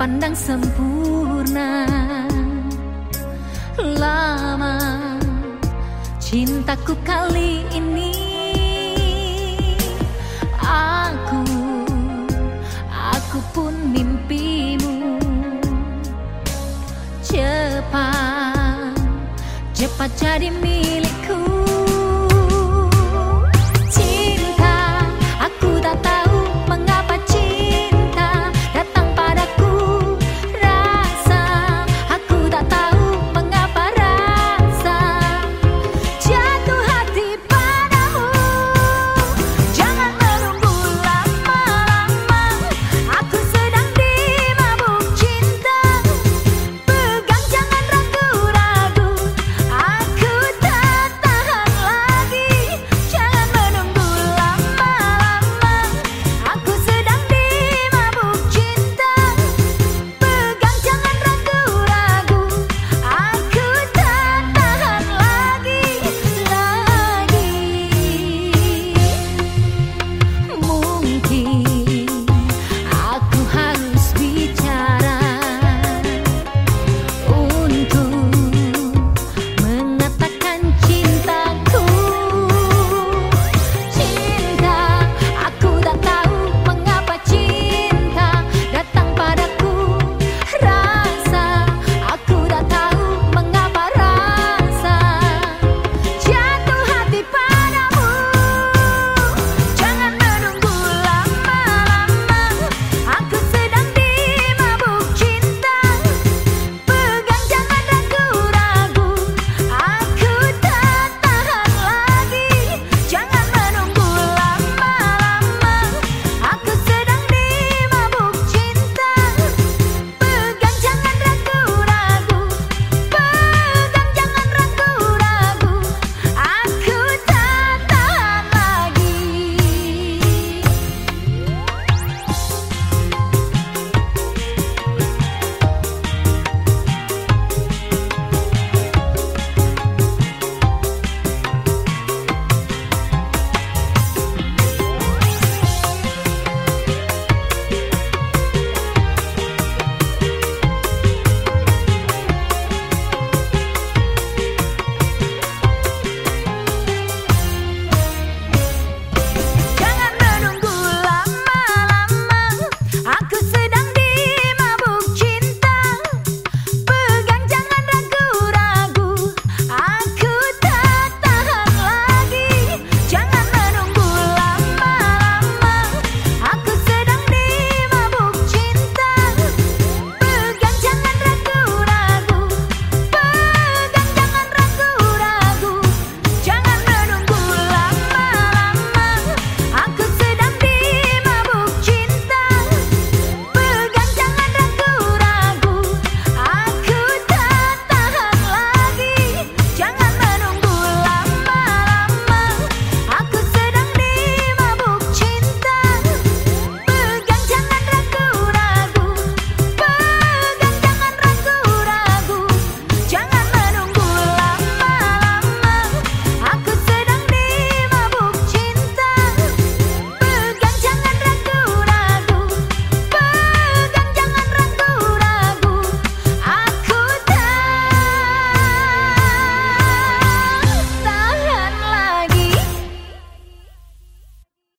Pandang sempurna. Lama cintaku kali ini Aku, aku pun mimpimu. Cepat, cepat jadi milikku.